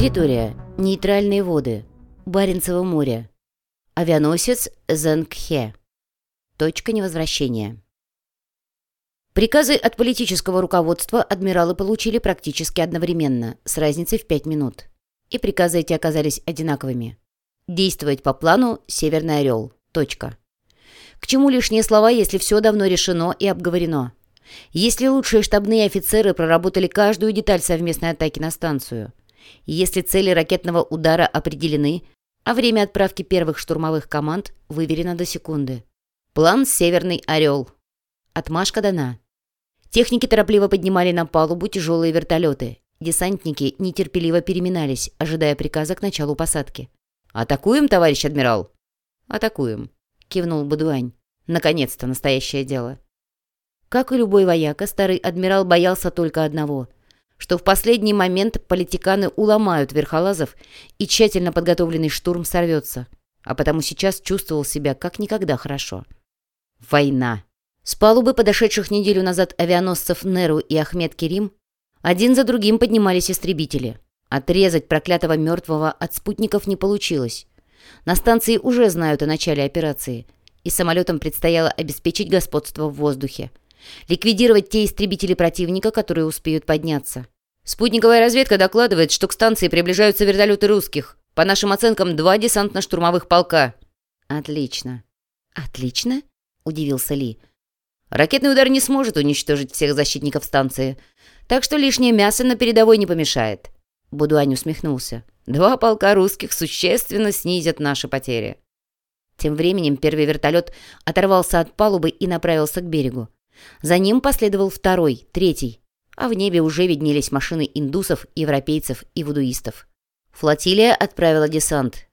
Территория. Нейтральные воды. Баренцево море. Авианосец Зенгхе. Точка невозвращения. Приказы от политического руководства адмиралы получили практически одновременно, с разницей в пять минут. И приказы эти оказались одинаковыми. Действовать по плану «Северный Орел». Точка. К чему лишние слова, если все давно решено и обговорено? Если лучшие штабные офицеры проработали каждую деталь совместной атаки на станцию? Если цели ракетного удара определены, а время отправки первых штурмовых команд выверено до секунды? План «Северный Орел». Отмашка дана. Техники торопливо поднимали на палубу тяжелые вертолеты. Десантники нетерпеливо переминались, ожидая приказа к началу посадки. «Атакуем, товарищ адмирал?» «Атакуем», — кивнул Бадуань. «Наконец-то настоящее дело». Как и любой вояка, старый адмирал боялся только одного — что в последний момент политиканы уломают верхолазов и тщательно подготовленный штурм сорвется, а потому сейчас чувствовал себя как никогда хорошо. Война. С палубы подошедших неделю назад авианосцев Неру и Ахмед Керим один за другим поднимались истребители. Отрезать проклятого мертвого от спутников не получилось. На станции уже знают о начале операции, и самолетам предстояло обеспечить господство в воздухе. Ликвидировать те истребители противника, которые успеют подняться. Спутниковая разведка докладывает, что к станции приближаются вертолеты русских. По нашим оценкам, два десантно-штурмовых полка. Отлично. Отлично? Удивился Ли. Ракетный удар не сможет уничтожить всех защитников станции. Так что лишнее мясо на передовой не помешает. Будуань усмехнулся. Два полка русских существенно снизят наши потери. Тем временем первый вертолет оторвался от палубы и направился к берегу. За ним последовал второй, третий, а в небе уже виднелись машины индусов, европейцев и вудуистов. Флотилия отправила десант,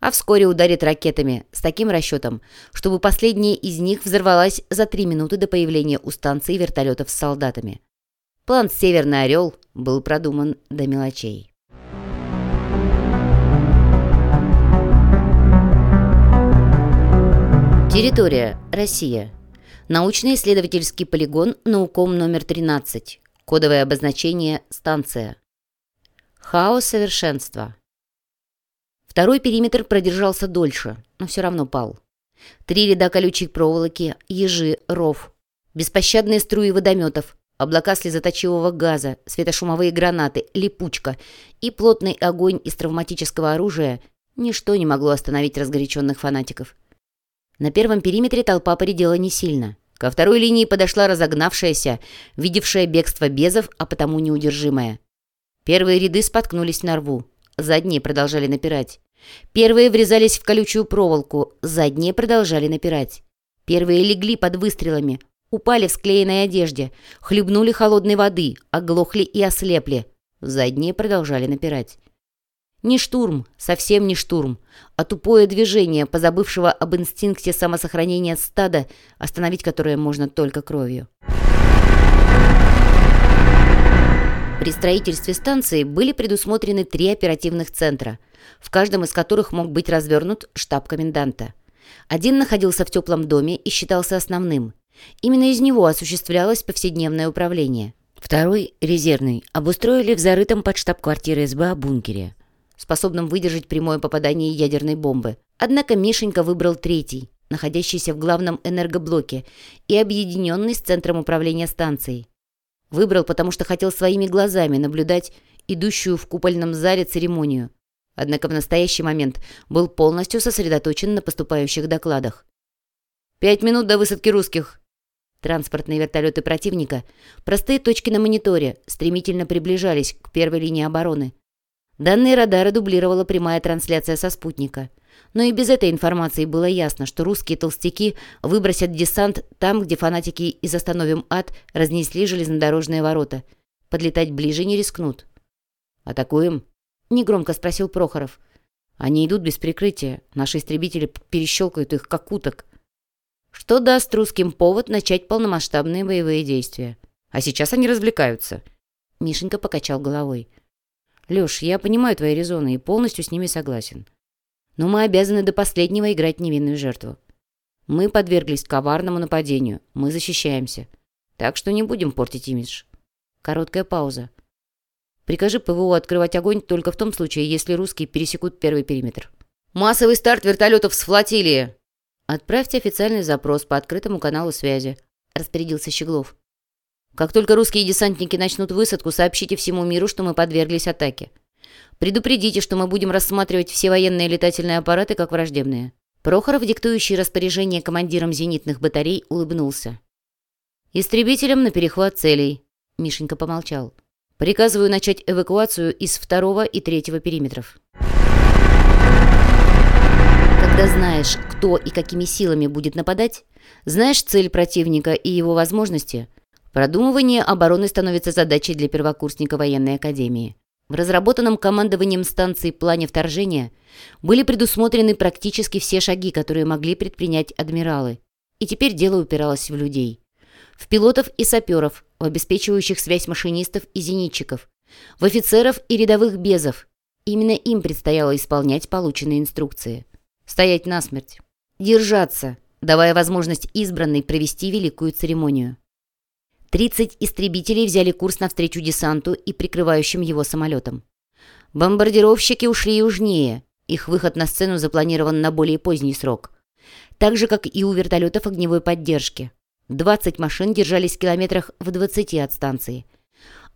а вскоре ударит ракетами с таким расчетом, чтобы последняя из них взорвалась за три минуты до появления у станции вертолетов с солдатами. План «Северный Орел» был продуман до мелочей. Территория. Россия. Научно-исследовательский полигон «Науком номер 13». Кодовое обозначение «Станция». Хаос совершенства. Второй периметр продержался дольше, но все равно пал. Три ряда колючей проволоки, ежи, ров, беспощадные струи водометов, облака слезоточивого газа, светошумовые гранаты, липучка и плотный огонь из травматического оружия – ничто не могло остановить разгоряченных фанатиков. На первом периметре толпа поредела не сильно. Ко второй линии подошла разогнавшаяся, видевшая бегство безов, а потому неудержимая. Первые ряды споткнулись на рву. Задние продолжали напирать. Первые врезались в колючую проволоку, задние продолжали напирать. Первые легли под выстрелами, упали в склеенной одежде, хлебнули холодной воды, оглохли и ослепли. Задние продолжали напирать. Не штурм, совсем не штурм, а тупое движение, позабывшего об инстинкте самосохранения стада, остановить которое можно только кровью. При строительстве станции были предусмотрены три оперативных центра, в каждом из которых мог быть развернут штаб коменданта. Один находился в теплом доме и считался основным. Именно из него осуществлялось повседневное управление. Второй, резервный, обустроили в зарытом под штаб-квартирой СБА бункере – способным выдержать прямое попадание ядерной бомбы. Однако Мишенька выбрал третий, находящийся в главном энергоблоке и объединенный с центром управления станцией. Выбрал, потому что хотел своими глазами наблюдать идущую в купольном зале церемонию. Однако в настоящий момент был полностью сосредоточен на поступающих докладах. «Пять минут до высадки русских!» Транспортные вертолеты противника, простые точки на мониторе, стремительно приближались к первой линии обороны. Данные радара дублировала прямая трансляция со спутника. Но и без этой информации было ясно, что русские толстяки выбросят десант там, где фанатики из «Остановим ад» разнесли железнодорожные ворота. Подлетать ближе не рискнут. «Атакуем?» — негромко спросил Прохоров. «Они идут без прикрытия. Наши истребители перещелкают их, как уток. Что даст русским повод начать полномасштабные боевые действия? А сейчас они развлекаются». Мишенька покачал головой. Лёш, я понимаю твои резоны и полностью с ними согласен. Но мы обязаны до последнего играть невинную жертву. Мы подверглись коварному нападению. Мы защищаемся. Так что не будем портить имидж. Короткая пауза. Прикажи ПВО открывать огонь только в том случае, если русские пересекут первый периметр. Массовый старт вертолетов с флотилии!» «Отправьте официальный запрос по открытому каналу связи», — распорядился Щеглов. «Как только русские десантники начнут высадку, сообщите всему миру, что мы подверглись атаке. Предупредите, что мы будем рассматривать все военные летательные аппараты как враждебные». Прохоров, диктующий распоряжение командиром зенитных батарей, улыбнулся. «Истребителям на перехват целей», — Мишенька помолчал. «Приказываю начать эвакуацию из второго и третьего периметров». Когда знаешь, кто и какими силами будет нападать, знаешь цель противника и его возможности, продумывание обороны становится задачей для первокурсника военной академии. В разработанном командованием станции плане вторжения были предусмотрены практически все шаги, которые могли предпринять адмиралы. И теперь дело упиралось в людей. В пилотов и саперов, в обеспечивающих связь машинистов и зенитчиков, в офицеров и рядовых безов. Именно им предстояло исполнять полученные инструкции. Стоять насмерть. Держаться, давая возможность избранной провести великую церемонию. 30 истребителей взяли курс навстречу десанту и прикрывающим его самолетам. Бомбардировщики ушли южнее. Их выход на сцену запланирован на более поздний срок. Так же, как и у вертолетов огневой поддержки. 20 машин держались в километрах в 20 от станции.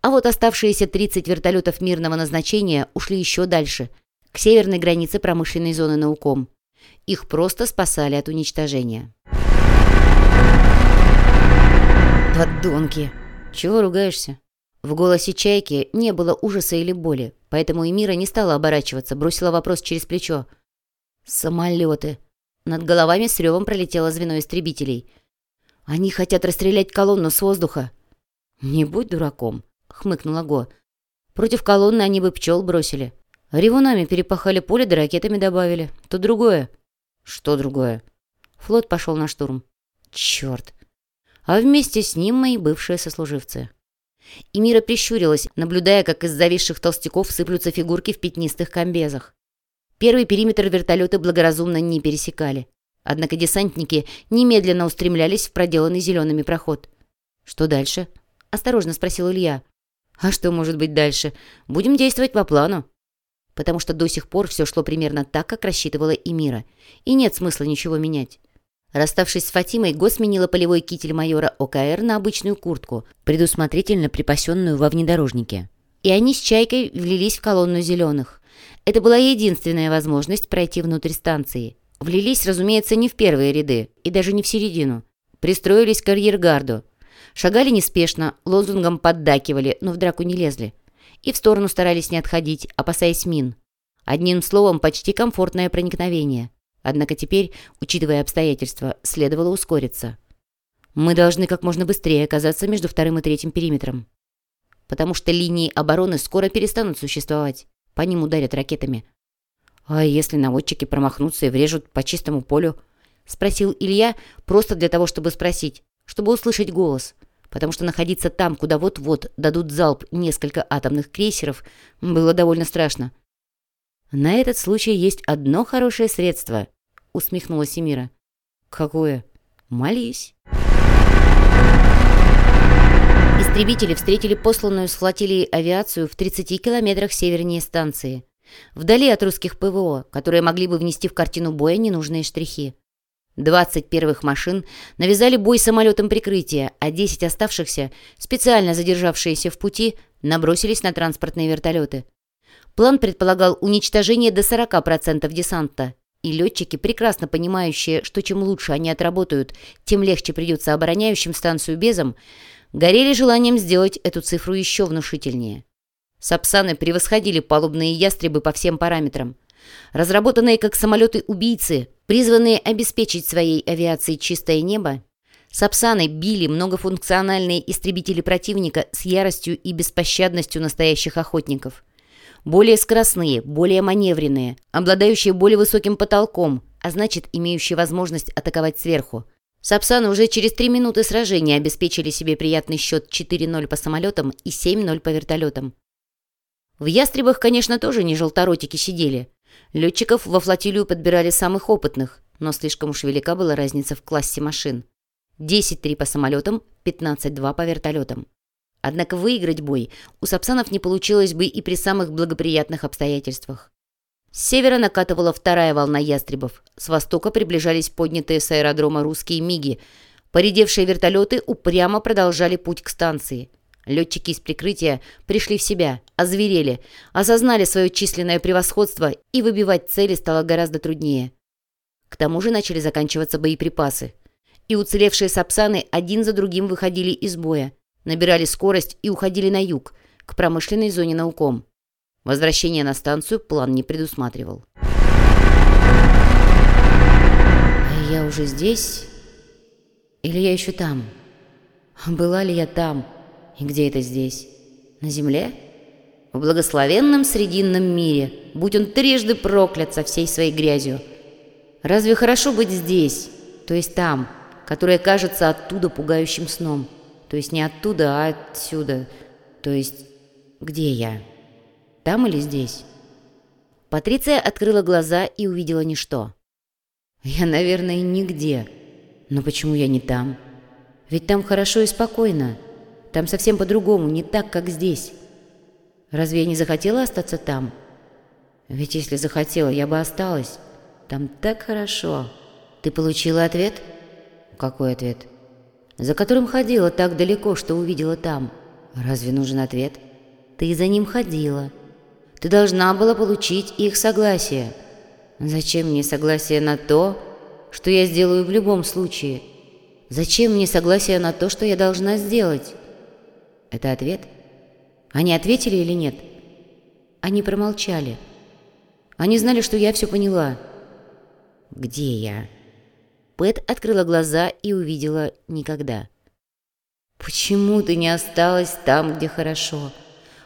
А вот оставшиеся 30 вертолетов мирного назначения ушли еще дальше, к северной границе промышленной зоны науком. Их просто спасали от уничтожения. «Подонки! Чего ругаешься?» В голосе Чайки не было ужаса или боли, поэтому Эмира не стала оборачиваться, бросила вопрос через плечо. «Самолеты!» Над головами с ревом пролетело звено истребителей. «Они хотят расстрелять колонну с воздуха!» «Не будь дураком!» — хмыкнула Го. «Против колонны они бы пчел бросили. Ревунами перепахали поле да ракетами добавили. То другое». «Что другое?» Флот пошел на штурм. «Черт! А вместе с ним мои бывшие сослуживцы. И Мира прищурилась, наблюдая, как из зависших толстяков сыплются фигурки в пятнистых комбезах. Первый периметр вертолеты благоразумно не пересекали. Однако десантники немедленно устремлялись в проделанный зелеными проход. «Что дальше?» — осторожно спросил Илья. «А что может быть дальше? Будем действовать по плану». Потому что до сих пор все шло примерно так, как рассчитывала и Мира, и нет смысла ничего менять. Расставшись с Фатимой, Го сменила полевой китель майора ОКР на обычную куртку, предусмотрительно припасенную во внедорожнике. И они с Чайкой влились в колонну зеленых. Это была единственная возможность пройти внутрь станции. Влились, разумеется, не в первые ряды, и даже не в середину. Пристроились к арьергарду. Шагали неспешно, лозунгом поддакивали, но в драку не лезли. И в сторону старались не отходить, опасаясь мин. Одним словом, почти комфортное проникновение – Однако теперь, учитывая обстоятельства, следовало ускориться. Мы должны как можно быстрее оказаться между вторым и третьим периметром. Потому что линии обороны скоро перестанут существовать. По ним ударят ракетами. А если наводчики промахнутся и врежут по чистому полю? Спросил Илья просто для того, чтобы спросить, чтобы услышать голос. Потому что находиться там, куда вот-вот дадут залп несколько атомных крейсеров, было довольно страшно. «На этот случай есть одно хорошее средство», — усмехнулась Эмира. «Какое?» «Молись». Истребители встретили посланную с флотилией авиацию в 30 километрах севернее станции. Вдали от русских ПВО, которые могли бы внести в картину боя ненужные штрихи. 20 первых машин навязали бой самолетом прикрытия, а 10 оставшихся, специально задержавшиеся в пути, набросились на транспортные вертолеты. План предполагал уничтожение до 40% десанта, и летчики, прекрасно понимающие, что чем лучше они отработают, тем легче придется обороняющим станцию безом, горели желанием сделать эту цифру еще внушительнее. Сапсаны превосходили палубные ястребы по всем параметрам. Разработанные как самолеты-убийцы, призванные обеспечить своей авиацией чистое небо, Сапсаны били многофункциональные истребители противника с яростью и беспощадностью настоящих охотников более скоростные, более маневренные, обладающие более высоким потолком, а значит, имеющие возможность атаковать сверху. Сапсаны уже через три минуты сражения обеспечили себе приятный счет 4-0 по самолетам и 7-0 по вертолетам. В «Ястребах», конечно, тоже не желторотики сидели. Летчиков во флотилию подбирали самых опытных, но слишком уж велика была разница в классе машин. 10-3 по самолетам, 15-2 по вертолетам. Однако выиграть бой у сапсанов не получилось бы и при самых благоприятных обстоятельствах. С севера накатывала вторая волна ястребов. С востока приближались поднятые с аэродрома русские МИГи. Поредевшие вертолеты упрямо продолжали путь к станции. Летчики из прикрытия пришли в себя, озверели, осознали свое численное превосходство, и выбивать цели стало гораздо труднее. К тому же начали заканчиваться боеприпасы. И уцелевшие сапсаны один за другим выходили из боя, набирали скорость и уходили на юг, к промышленной зоне науком. Возвращение на станцию план не предусматривал. А я уже здесь? Или я еще там? Была ли я там? И где это здесь? На земле? В благословенном срединном мире, будь он трижды проклят со всей своей грязью. Разве хорошо быть здесь, то есть там, которое кажется оттуда пугающим сном? То есть не оттуда, а отсюда. То есть где я? Там или здесь? Патриция открыла глаза и увидела ничто. Я, наверное, нигде. Но почему я не там? Ведь там хорошо и спокойно. Там совсем по-другому, не так, как здесь. Разве я не захотела остаться там? Ведь если захотела, я бы осталась. Там так хорошо. Ты получила ответ? Какой ответ? За которым ходила так далеко, что увидела там. Разве нужен ответ? Ты за ним ходила. Ты должна была получить их согласие. Зачем мне согласие на то, что я сделаю в любом случае? Зачем мне согласие на то, что я должна сделать? Это ответ? Они ответили или нет? Они промолчали. Они знали, что я все поняла. Где я? Пэт открыла глаза и увидела никогда. «Почему ты не осталась там, где хорошо?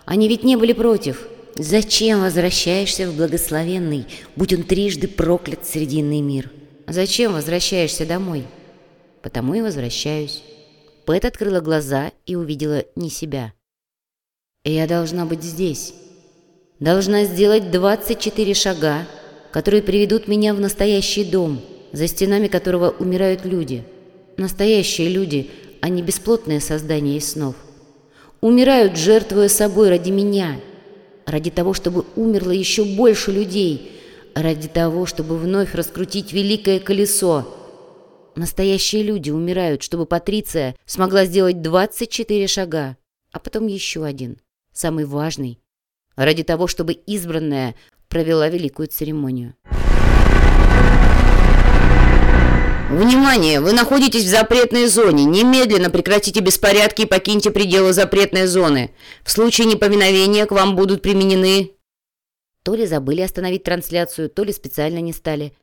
Они ведь не были против. Зачем возвращаешься в благословенный, будь он трижды проклят срединный мир? Зачем возвращаешься домой? Потому и возвращаюсь. Пэт открыла глаза и увидела не себя. «Я должна быть здесь. Должна сделать 24 шага, которые приведут меня в настоящий дом, за стенами которого умирают люди. Настоящие люди, а не бесплотные создания из снов. Умирают, жертвуя собой ради меня, ради того, чтобы умерло еще больше людей, ради того, чтобы вновь раскрутить великое колесо, Настоящие люди умирают, чтобы Патриция смогла сделать 24 шага, а потом еще один, самый важный, ради того, чтобы избранная провела великую церемонию. «Внимание! Вы находитесь в запретной зоне. Немедленно прекратите беспорядки и покиньте пределы запретной зоны. В случае неповиновения к вам будут применены...» То ли забыли остановить трансляцию, то ли специально не стали.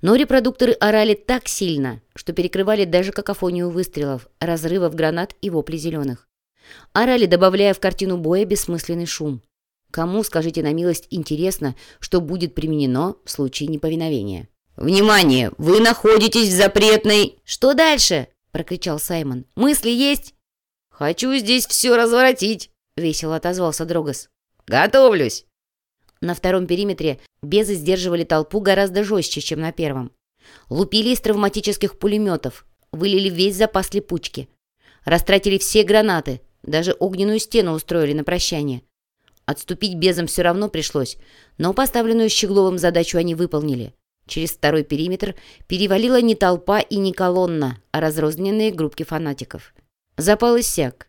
Но репродукторы орали так сильно, что перекрывали даже какофонию выстрелов, разрывов гранат и вопли зеленых. Орали, добавляя в картину боя бессмысленный шум. Кому, скажите на милость, интересно, что будет применено в случае неповиновения? «Внимание! Вы находитесь в запретной...» «Что дальше?» — прокричал Саймон. «Мысли есть?» «Хочу здесь все разворотить», — весело отозвался Дрогос. «Готовлюсь!» На втором периметре безы сдерживали толпу гораздо жестче, чем на первом. Лупили из травматических пулеметов, вылили весь запас липучки. Растратили все гранаты, даже огненную стену устроили на прощание. Отступить безам все равно пришлось, но поставленную Щегловым задачу они выполнили. Через второй периметр перевалила не толпа и не колонна, а разрозненные группки фанатиков. Запал иссяк.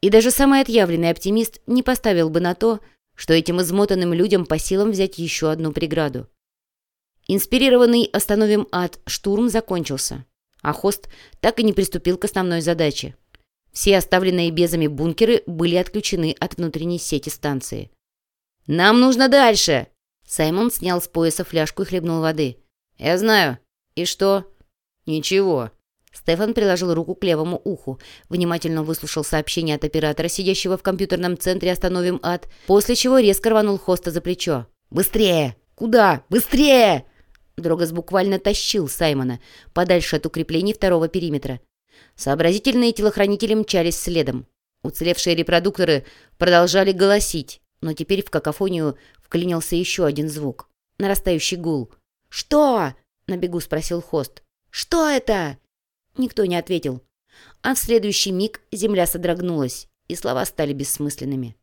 И даже самый отъявленный оптимист не поставил бы на то, что этим измотанным людям по силам взять еще одну преграду. Инспирированный «Остановим ад» штурм закончился, а хост так и не приступил к основной задаче. Все оставленные безами бункеры были отключены от внутренней сети станции. «Нам нужно дальше!» Саймон снял с пояса фляжку и хлебнул воды. «Я знаю. И что?» «Ничего. Стефан приложил руку к левому уху, внимательно выслушал сообщение от оператора, сидящего в компьютерном центре «Остановим ад», после чего резко рванул хоста за плечо. «Быстрее! Куда? Быстрее!» Дрогос буквально тащил Саймона подальше от укреплений второго периметра. Сообразительные телохранители мчались следом. Уцелевшие репродукторы продолжали голосить, но теперь в какофонию вклинился еще один звук. Нарастающий гул. «Что?» — на бегу спросил хост. «Что это?» Никто не ответил. А в следующий миг земля содрогнулась. и слова стали бессмысленными.